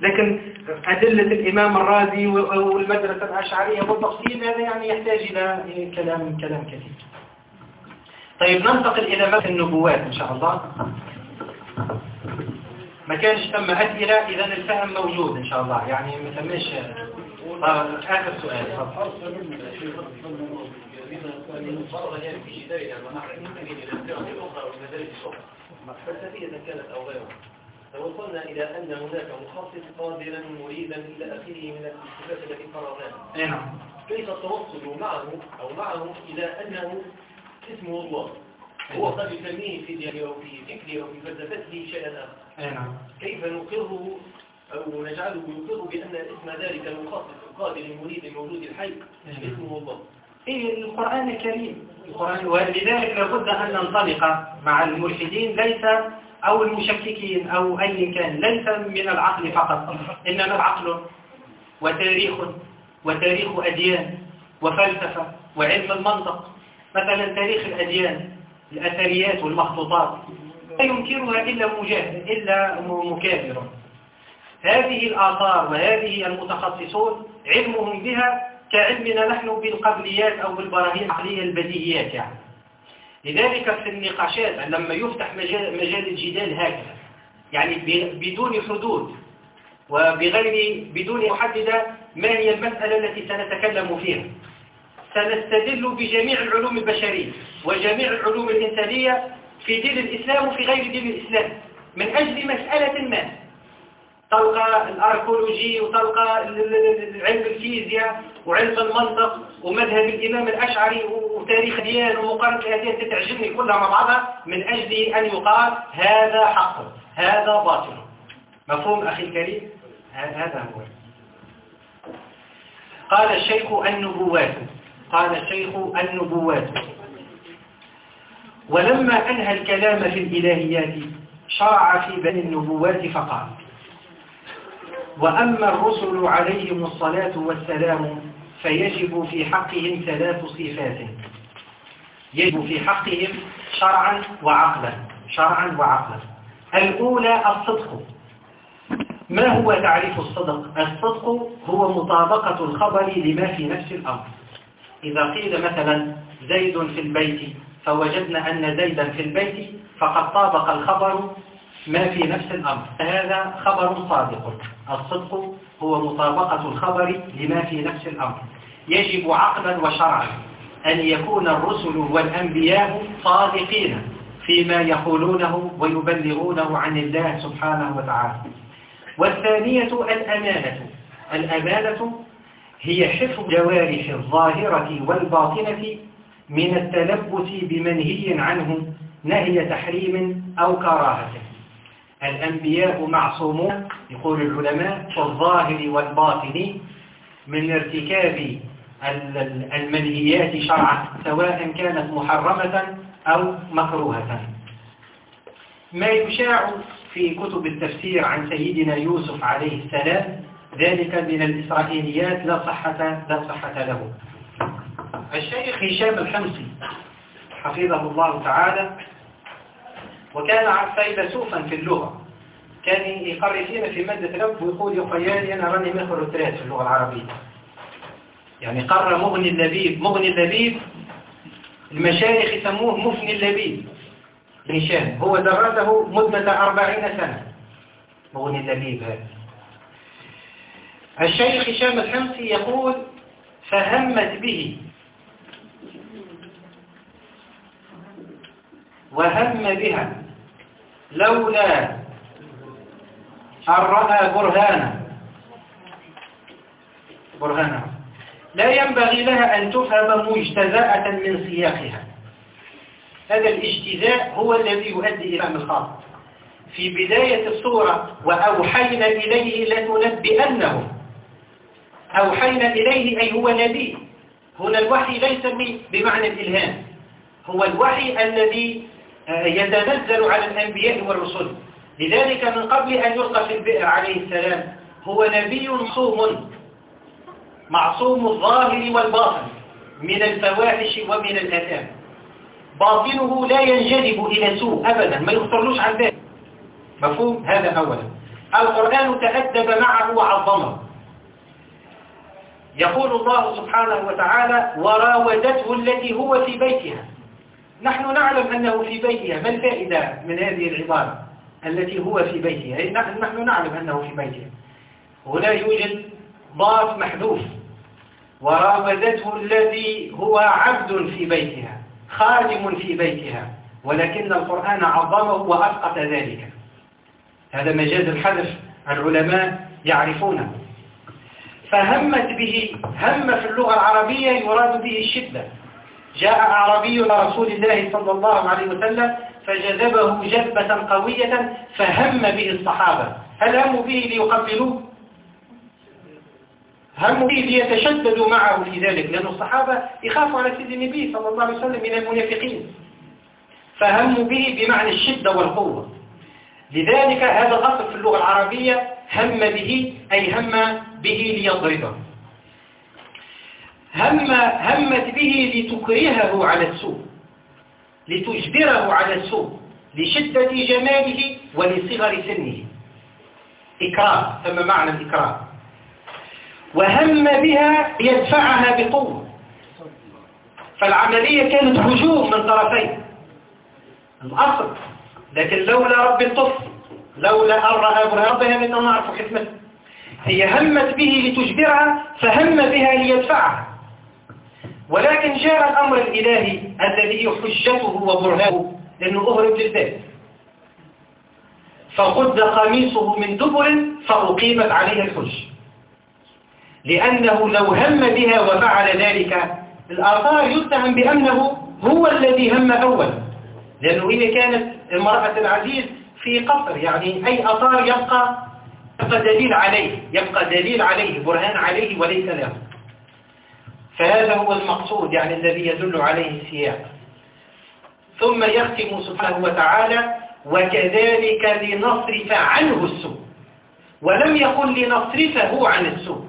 لكن أدلة الإمام الرازي والمدرسة الأشعرية والتفصيل هذا يعني يحتاج إلى كلام كلام كثير. طيب ننتقل إلى مثل النبوات إن شاء الله. ما كانش تم أسئلة إذا الفهم موجود إن شاء الله. يعني ما تمش آخر سؤال. فلسفية أو غيرها لو وصلنا إلى أن هناك مخصص قادرا مريدا إلى آخره من الصفات التي قررناها نعم. كيف التوصل معه أو معه إلى أنه اسمه الله؟ هو قد يسميه في ديانه أو في فكره أو في فلسفته شيئا آخر. نعم. كيف نقره أو نجعله يقر بأن اسم ذلك المخصص القادر المريد المولود الحي؟ اسمه الله. إيه القرآن الكريم. القرآن ولذلك لابد أن ننطلق مع الملحدين ليس أو المشككين أو أي كان ليس من العقل فقط إنما العقل وتاريخ وتاريخ أديان وفلسفة وعلم المنطق. مثلا تاريخ الأديان الأثريات والمخطوطات لا ينكرها إلا مجاهد إلا مكابر. هذه الآثار وهذه المتخصصون علمهم بها كعلمنا نحن بالقبليات أو بالبراهين العقلية البديهيات يعني. لذلك في النقاشات لما يفتح مجال, مجال الجدال هكذا. يعني بدون حدود وبغير بدون محددة ما هي المسألة التي سنتكلم فيها. سنستدل بجميع العلوم البشرية وجميع العلوم الإنسانية في دين الإسلام وفي غير دين الإسلام. من أجل مسألة ما؟ تلقى الأركولوجي وتلقى علم الفيزياء وعلم المنطق ومذهب الإمام الأشعري وتاريخ ديان ومقارنة الأديان تتعجبني كلها مع بعضها من أجل أن يقال هذا حق هذا باطل. مفهوم أخي الكريم؟ هذا هو. قال الشيخ النبوات قال الشيخ النبوات. ولما أنهى الكلام في الإلهيات شرع في بني النبوات فقال وأما الرسل عليهم الصلاة والسلام فيجب في حقهم ثلاث صفات. يجب في حقهم شرعا وعقلا شرعا وعقلا. الأولى الصدق. ما هو تعريف الصدق؟ الصدق هو مطابقة الخبر لما في نفس الأمر. إذا قيل مثلا زيد في البيت فوجدنا أن زيدا في البيت فقد طابق الخبر ما في نفس الأمر. هذا خبر صادق. الصدق هو مطابقة الخبر لما في نفس الأمر. يجب عقلا وشرعا أن يكون الرسل والأنبياء صادقين فيما يقولونه ويبلغونه عن الله سبحانه وتعالى. والثانية الأمانة. الأمانة هي حفظ جوارح الظاهرة والباطنة من التلبس بمنهي عنه نهي تحريم أو كراهة. الأنبياء معصومون يقول العلماء في الظاهر والباطن من ارتكاب المنهيات شرعا سواء كانت محرمة أو مكروهة. ما يشاع في كتب التفسير عن سيدنا يوسف عليه السلام ذلك من الإسرائيليات لا صحة, لا صحة له. الشيخ هشام الحمصي حفظه الله تعالى وكان فيلسوفا في اللغة. كان يقرر فينا في مادة رب ويقول يا خيالي أنا راني مخر التراث في اللغة العربية. يعني قرر مغني اللبيب. مغني اللبيب المشايخ يسموه مفني اللبيب. هشام. هو درسه مدة أربعين سنة. مغني اللبيب هذا. الشيخ هشام الحمصي يقول فهمت به. وهم بها. لولا أن رأى برهانا. برهانا. لا ينبغي لها أن تفهم مجتزاءة من سياقها. هذا الاجتزاء هو الذي يؤدي إلى الخاطئ في بداية السورة وأوحينا إليه لتنبئنهم أوحينا إليه أي هو نبي. هنا الوحي ليس بمعنى الإلهام. هو الوحي الذي يتنزل على الأنبياء والرسل. لذلك من قبل أن يلقى في البئر عليه السلام هو نبي صوم معصوم الظاهر والباطن من الفواحش ومن الأثام باطنه لا ينجذب إلى سوء أبدا ما يخطرلوش عن ذلك. مفهوم؟ هذا أولا. القرآن تأدب معه وعظمه. يقول الله سبحانه وتعالى وراودته التي هو في بيتها نحن نعلم أنه في بيتها ما الفائدة من هذه العبارة التي هو في بيتها؟ نحن نعلم أنه في بيتها. هنا يوجد ضاف محذوف. وراودته الذي هو عبد في بيتها خادم في بيتها ولكن القرآن عظمه وأسقط ذلك. هذا مجاز الحذف العلماء يعرفونه. فهمت به هم في اللغة العربية يراد به الشدة. جاء أعرابي رسول الله صلى الله عليه وسلم فجذبه جذبة قوية فهم به الصحابة. هل هموا به ليقبلوه؟ هموا به ليتشددوا معه في ذلك لأن الصحابة يخافوا على سيد النبي صلى الله عليه وسلم من المنافقين. فهموا به بمعنى الشدة والقوة. لذلك هذا الأصل في اللغة العربية هم به أي هم به ليضربه. هم همت به لتكرهه على السوء لتجبره على السوء لشدة جماله ولصغر سنه. إكراه ثم معنى الإكراه. وهم بها يدفعها بقوة. فالعملية كانت هجوم من طرفين. الأصل لكن لولا رب الطفل لولا أن رأى من نعرف حكمته هي همت به لتجبرها فهم بها ليدفعها. ولكن جاء الأمر الإلهي الذي حجته وبرهانه لأنه أهرب للذات فقد قميصه من دبر فأقيمت عليه الحج. لأنه لو هم بها وفعل ذلك الآثار يتهم بأنه هو الذي هم أولا لأنه هي كانت امرأة العزيز في قصر يعني أي أثار يبقى يبقى دليل عليه يبقى دليل عليه برهان عليه وليس له فهذا هو المقصود يعني الذي يدل عليه السياق. ثم يختم سبحانه وتعالى وكذلك لنصرف عنه السوء. ولم يقل لنصرفه عن السوء.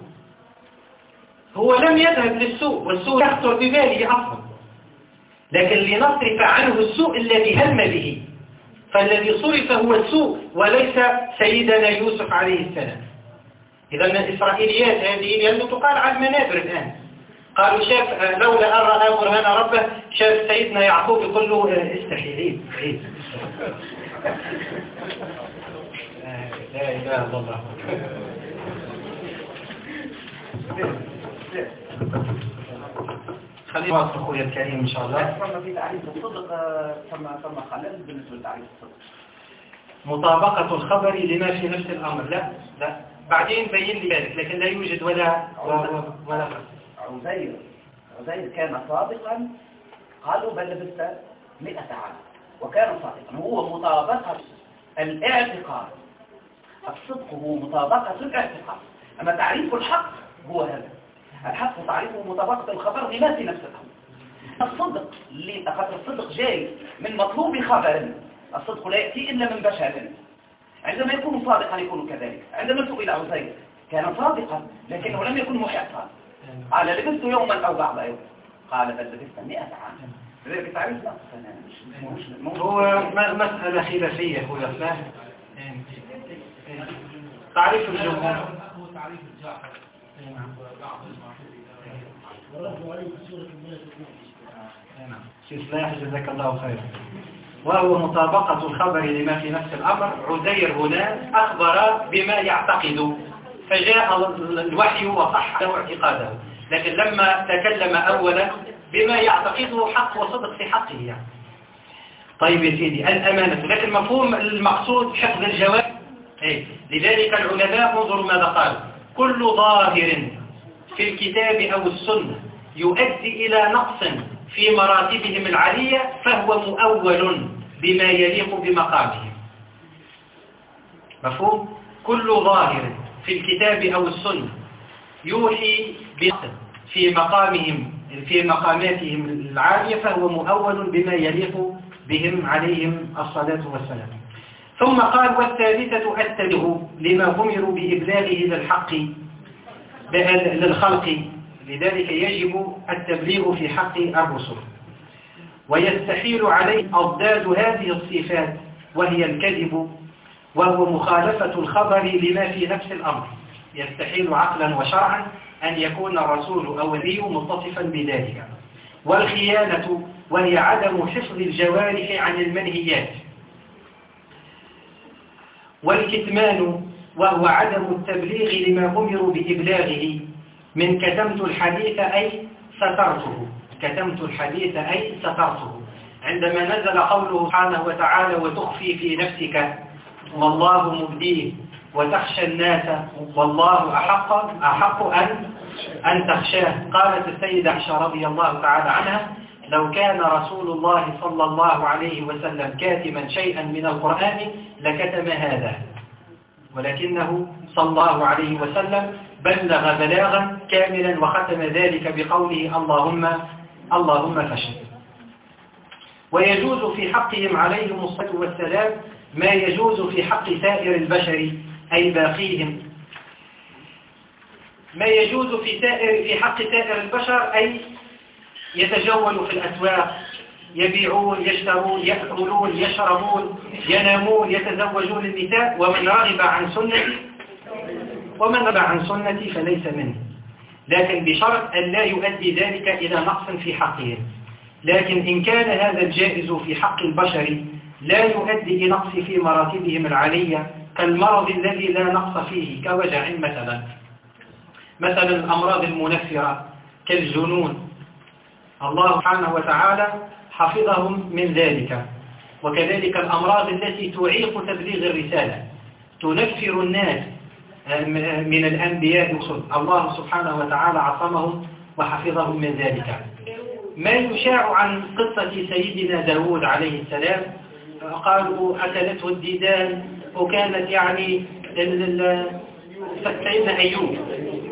هو لم يذهب للسوء والسوء يخطر بباله أصلا. لكن لنصرف عنه السوء الذي هم به. فالذي صرف هو السوء وليس سيدنا يوسف عليه السلام. إذا الإسرائيليات هذه لأنه تقال على المنابر الآن. قالوا شاف لولا أن رأى برهان ربه شاف سيدنا يعقوب يقول له استحيلين لا إله إلا الله. خلينا نواصل اخويا الكريم إن شاء الله. ثم في تعريف الصدق ثم ثم خلل بالنسبة لتعريف الصدق مطابقة الخبر لما في نفس الأمر. لا لا. بعدين بين لي ذلك لكن لا يوجد ولا ولا عزير. عزير كان صادقا. قالوا بل لبست 100 عام وكان صادقا. هو مطابقة الاعتقاد. الصدق هو مطابقة الاعتقاد. أما تعريف الحق هو هذا. الحق تعريفه مطابقة الخبر لما في نفس الأمر الصدق لأخذ الصدق جاي من مطلوب خبر. الصدق لا يأتي إلا من بشر. عندما يكون صادقا يكون كذلك. عندما سئل عزير كان صادقا لكنه لم يكن محقا. قال لبثت يوما أو بعض يوم. قال بل لبثت مئة عام. لذلك نقص هو مسألة خلافية هو فاهم؟ تعريف الجمهور. هو تعريف في إصلاح جزاك الله خيرا وهو مطابقة الخبر لما في نفس الأمر عزير هنا أخبر بما يعتقد. فجاء الوحي وصح له اعتقاده لكن لما تكلم أولا بما يعتقده حق وصدق في حقه يعني. طيب يا سيدي الأمانة لكن مفهوم المقصود حفظ الجواب إيه؟ لذلك العلماء انظروا ماذا قال كل ظاهر في الكتاب أو السنة يؤدي إلى نقص في مراتبهم العالية فهو مؤول بما يليق بمقامهم مفهوم؟ كل ظاهر في الكتاب أو السنة يوحي في مقامهم في مقاماتهم العالية فهو مؤول بما يليق بهم عليهم الصلاة والسلام. ثم قال والثالثة التبه لما أمروا بإبلاغه للحق للخلق لذلك يجب التبليغ في حق الرسل. ويستحيل عليه أضداد هذه الصفات وهي الكذب وهو مخالفة الخبر لما في نفس الأمر. يستحيل عقلا وشرعا أن يكون الرسول أو النبي متصفا بذلك. والخيانة وهي عدم حفظ الجوارح عن المنهيات. والكتمان وهو عدم التبليغ لما أمروا بإبلاغه من كتمت الحديث أي سترته. كتمت الحديث أي سترته. عندما نزل قوله سبحانه وتعالى وتخفي في نفسك والله مبديه وتخشى الناس. والله أحق, أحق أن, أن تخشاه. قالت السيدة عائشة رضي الله تعالى عنها لو كان رسول الله صلى الله عليه وسلم كاتما شيئا من القرآن لكتم هذا. ولكنه صلى الله عليه وسلم بلغ بلاغا كاملا وختم ذلك بقوله اللهم اللهم فشل. ويجوز في حقهم عليهم الصلاة والسلام ما يجوز في حق سائر البشر أي باقيهم. ما يجوز في سائر في حق سائر البشر أي يتجول في الأسواق يبيعون يشترون يأكلون يشربون ينامون يتزوجون النساء ومن رغب عن سنتي ومن رغب عن سنتي فليس منه. لكن بشرط أن لا يؤدي ذلك إلى نقص في حقهم. لكن إن كان هذا الجائز في حق البشر لا يؤدي إلى نقص في مراتبهم العالية كالمرض الذي لا نقص فيه كوجع مثلا. مثلا الأمراض المنفرة كالجنون. الله سبحانه وتعالى حفظهم من ذلك. وكذلك الأمراض التي تعيق تبليغ الرسالة. تنفر الناس من الأنبياء الله سبحانه وتعالى عصمهم وحفظهم من ذلك. ما يشاع عن قصة سيدنا داود عليه السلام قالوا أكلته الديدان وكانت يعني سيدنا أيوب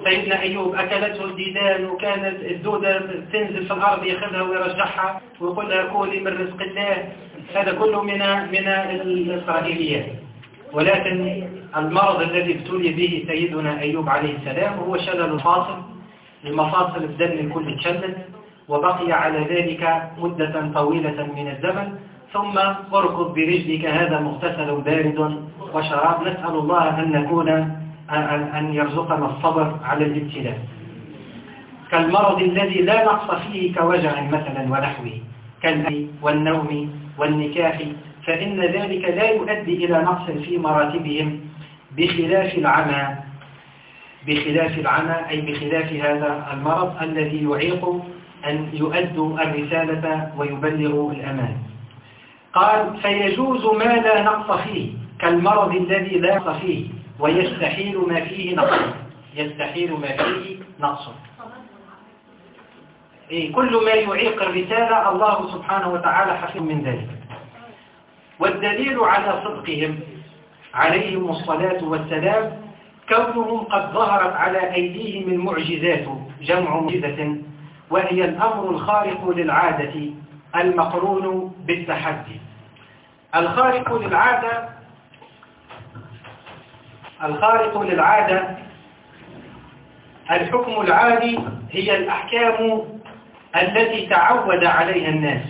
سيدنا أيوب أكلته الديدان وكانت الدودة تنزل في الأرض يأخذها ويرجعها ويقول لها كولي من رزق الله. هذا كله من من الإسرائيليات ولكن المرض الذي ابتلي به سيدنا أيوب عليه السلام هو شلل الفاصل المفاصل الدم الكل تشلل وبقي على ذلك مدة طويلة من الزمن. ثم اركض برجلك هذا مغتسل بارد وشراب نسأل الله أن نكون أن يرزقنا الصبر على الابتلاء. كالمرض الذي لا نقص فيه كوجع مثلا ونحوه كالأي والنوم والنكاح فإن ذلك لا يؤدي إلى نقص في مراتبهم بخلاف العمى بخلاف العمى أي بخلاف هذا المرض الذي يعيق أن يؤدوا الرسالة ويبلغوا الأمان. قال فيجوز ما لا نقص فيه كالمرض الذي لا نقص فيه ويستحيل ما فيه نقص. يستحيل ما فيه نقص. إيه كل ما يعيق الرسالة الله سبحانه وتعالى حفظ من ذلك. والدليل على صدقهم عليهم الصلاة والسلام كونهم قد ظهرت على أيديهم المعجزات جمع معجزة وهي الأمر الخارق للعادة. المقرون بالتحدي. الخارق للعادة الخارق للعادة الحكم العادي هي الأحكام التي تعود عليها الناس.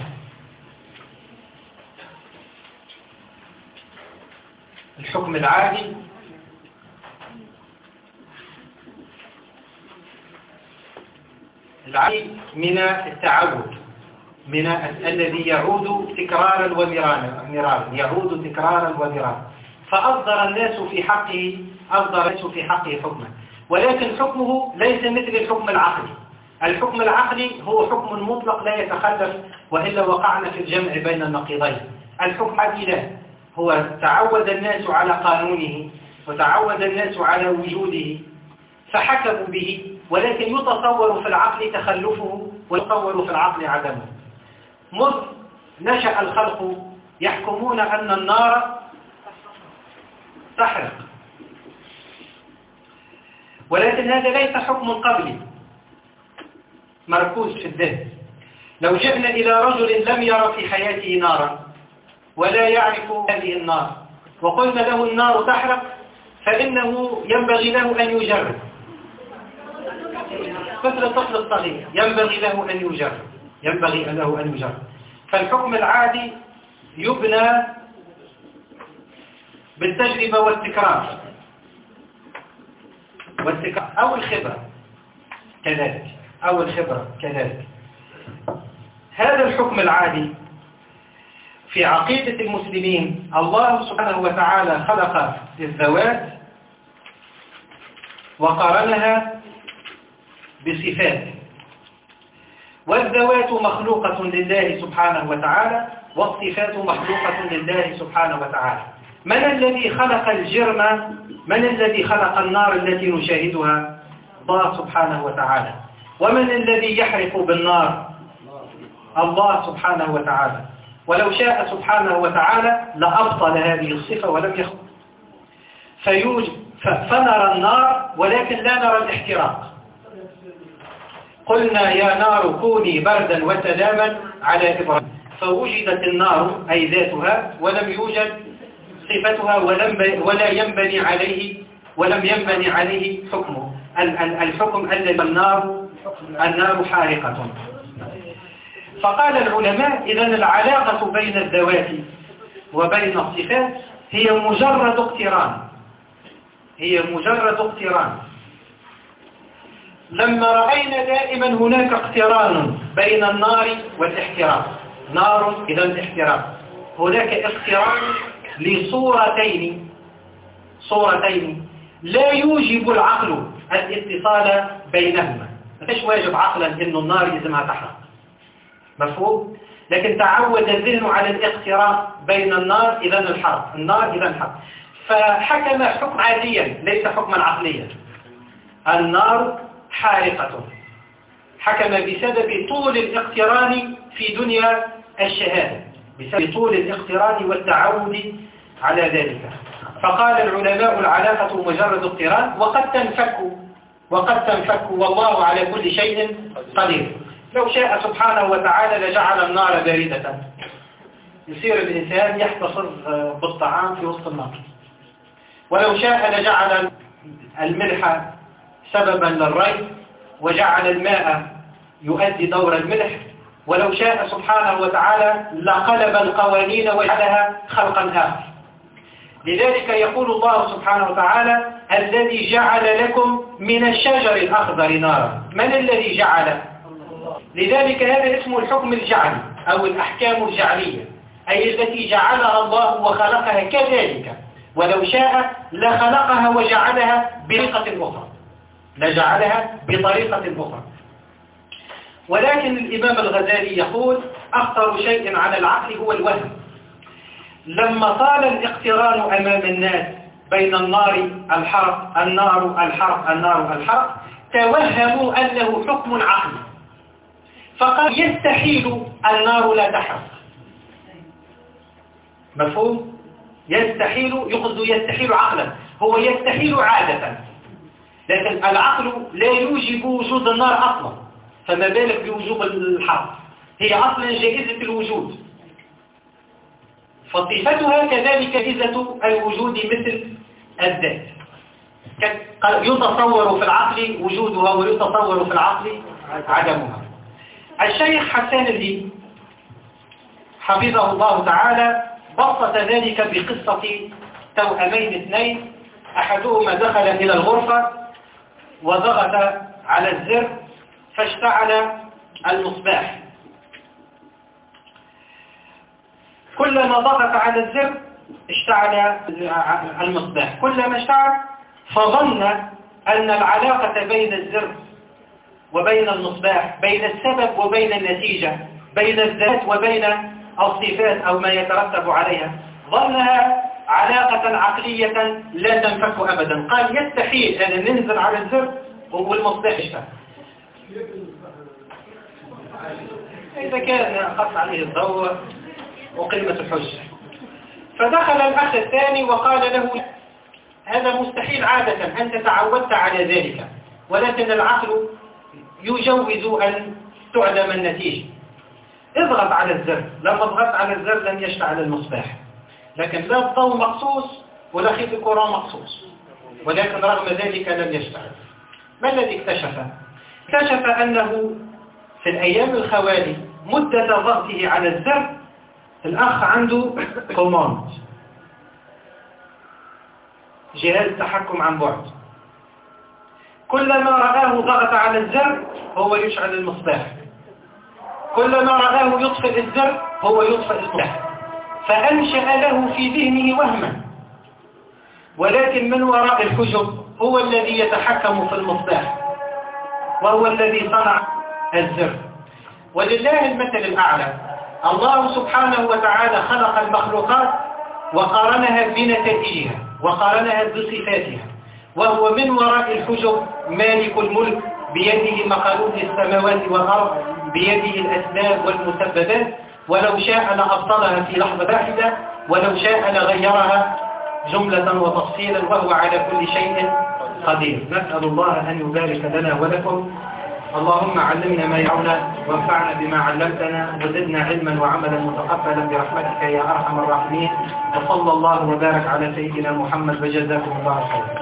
الحكم العادي العادي من التعود. من الذي يعود تكرارا ومرارا يعود تكرارا ومرارا. فأصدر الناس في حقه أصدر الناس في حقه حكما. ولكن حكمه ليس مثل الحكم العقلي. الحكم العقلي هو حكم مطلق لا يتخلف وإلا وقعنا في الجمع بين النقيضين. الحكم لا هو تعود الناس على قانونه وتعود الناس على وجوده فحكموا به. ولكن يتصور في العقل تخلفه ويتصور في العقل عدمه. مذ نشأ الخلق يحكمون أن النار تحرق. ولكن هذا ليس حكم قبلي مركوز في الذهن. لو جئنا إلى رجل لم يرى في حياته نارا ولا يعرف هذه النار وقلنا له النار تحرق فإنه ينبغي له أن يجرب. مثل الطفل الصغير ينبغي له أن يجرب. ينبغي له أن يجرب. فالحكم العادي يبنى بالتجربة والتكرار. والتكرار أو الخبرة كذلك أو الخبرة كذلك. هذا الحكم العادي في عقيدة المسلمين الله سبحانه وتعالى خلق الذوات وقارنها بصفات. والذوات مخلوقة لله سبحانه وتعالى والصفات مخلوقة لله سبحانه وتعالى. من الذي خلق الجرم؟ من الذي خلق النار التي نشاهدها؟ الله سبحانه وتعالى. ومن الذي يحرق بالنار؟ الله سبحانه وتعالى. ولو شاء سبحانه وتعالى لأبطل هذه الصفة ولم يخلق. فيوجد فنرى النار ولكن لا نرى الاحتراق. قلنا يا نار كوني بردا وسلاما على إبراهيم. فوجدت النار أي ذاتها ولم يوجد صفتها ولم ولا ينبني عليه ولم ينبني عليه حكمه. الحكم الذي النار النار حارقة. فقال العلماء إذا العلاقة بين الذوات وبين الصفات هي مجرد اقتران. هي مجرد اقتران. لما رأينا دائما هناك اقتران بين النار والاحتراق. نار إذا احتراق هناك اقتران لصورتين صورتين. لا يوجب العقل الاتصال بينهما. ما فيش واجب عقلا انه النار لازمها تحرق. مفهوم؟ لكن تعود الذهن على الاقتران بين النار إذا الحرق. النار إذا الحرق. فحكم حكم عاديا ليس حكما عقليا. النار حارقة. حكم بسبب طول الاقتران في دنيا الشهادة بسبب طول الاقتران والتعود على ذلك. فقال العلماء العلاقة مجرد اقتران وقد تنفك وقد تنفك والله على كل شيء قدير. لو شاء سبحانه وتعالى لجعل النار باردة. يصير الإنسان يحتصر بالطعام في وسط النار. ولو شاء لجعل الملح سببا للري وجعل الماء يؤدي دور الملح. ولو شاء سبحانه وتعالى لقلب القوانين وجعلها خلقا آخر. لذلك يقول الله سبحانه وتعالى الذي جعل لكم من الشجر الأخضر نارا. من الذي جعل؟ لذلك هذا اسمه الحكم الجعلي أو الأحكام الجعلية أي التي جعلها الله وخلقها كذلك. ولو شاء لخلقها وجعلها بطريقة أخرى. لجعلها بطريقة أخرى. ولكن الإمام الغزالي يقول أخطر شيء على العقل هو الوهم. لما طال الاقتران أمام الناس بين النار الحرق النار الحرق النار الحرق توهموا أنه حكم عقلي فقال يستحيل النار لا تحرق. مفهوم؟ يستحيل يقصد يستحيل عقلا. هو يستحيل عادة. لكن العقل لا يوجب وجود النار أصلا. فما بالك بوجوب الحرق هي أصلا جائزة الوجود. فصفتها كذلك جائزة الوجود مثل الذات. يتصور في العقل وجودها ويتصور في العقل عدمها. الشيخ حسان الدين حفظه الله تعالى بسط ذلك بقصة توأمين اثنين. أحدهما دخل إلى الغرفة وضغط على الزر فاشتعل المصباح. كلما ضغط على الزر اشتعل المصباح. كلما اشتعل فظن أن العلاقة بين الزر وبين المصباح بين السبب وبين النتيجة بين الذات وبين الصفات أو ما يترتب عليها ظنها علاقة عقلية لا تنفك أبدا. قال يستحيل أن ننزل على الزر والمصباح يشتغل. إذا كان قص عليه الضوء وقيمة الحجة. فدخل الأخ الثاني وقال له هذا مستحيل عادة أنت تعودت على ذلك ولكن العقل يجوز أن تعلم النتيجة. اضغط على الزر. لما ضغطت على الزر لن يشتعل المصباح. لكن لا الضوء مقصوص ولا خيط الكرة مقصوص ولكن رغم ذلك لم يشتعل ما الذي اكتشف؟ اكتشف أنه في الأيام الخوالي مدة ضغطه على الزر الأخ عنده كوماند جهاز تحكم عن بعد. كلما رآه ضغط على الزر هو يشعل المصباح. كلما رآه يطفئ الزر هو يطفئ المصباح. فأنشأ له في ذهنه وهما. ولكن من وراء الحجب؟ هو الذي يتحكم في المصباح. وهو الذي صنع الزر. ولله المثل الأعلى. الله سبحانه وتعالى خلق المخلوقات وقارنها بنتائجها وقارنها بصفاتها. وهو من وراء الحجب مالك الملك بيده مقالوب السماوات والأرض بيده الأسباب والمسببات. ولو شاء لأبطلها في لحظة واحدة ولو شاء لغيرها جملة وتفصيلا وهو على كل شيء قدير. نسأل الله أن يبارك لنا ولكم. اللهم علمنا ما يعونا وانفعنا بما علمتنا وزدنا علما وعملا متقبلا برحمتك يا أرحم الراحمين. وصلى الله وبارك على سيدنا محمد وجزاكم الله خيرا.